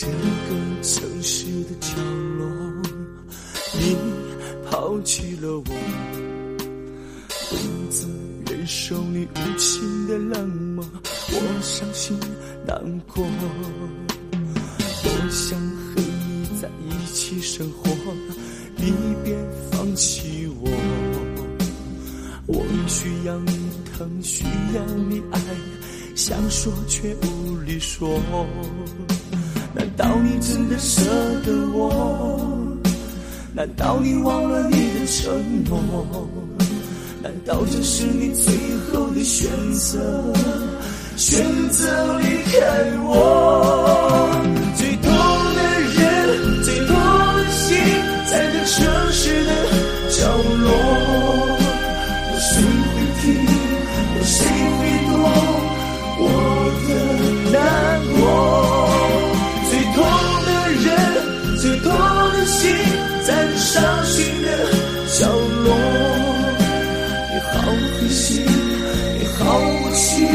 这个城市的角落，你抛弃了我，独自忍受你无情的冷漠。我伤心难过，我想和你在一起生活。你别放弃我，我需要你疼，需要你爱。想说却无力说。难道你真的舍得我？难道你忘了你的承诺？难道这是你最后的选择？选择离开我？最痛的人，最痛的心，在这城市的角落，有谁会听？有谁会懂我的心，在这伤心的角落。你好狠心，你好无情，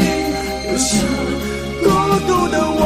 留下孤独的。我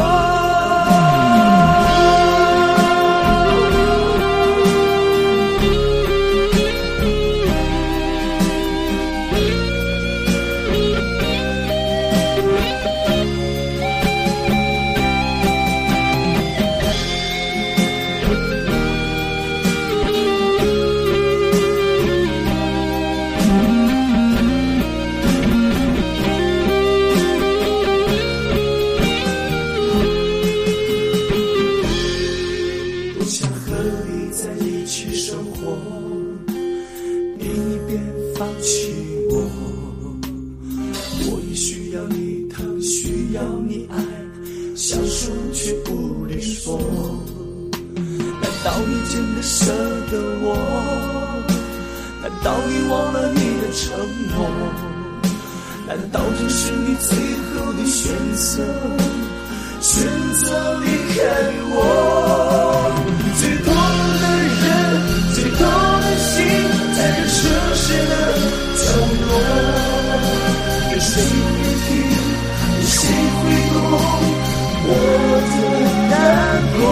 真的舍得我？难道你忘了你的承诺？难道这是你最后的选择？选择离开我？最痛的人，最痛的心，在这城市的角落，有谁会听？有谁会懂我的难过？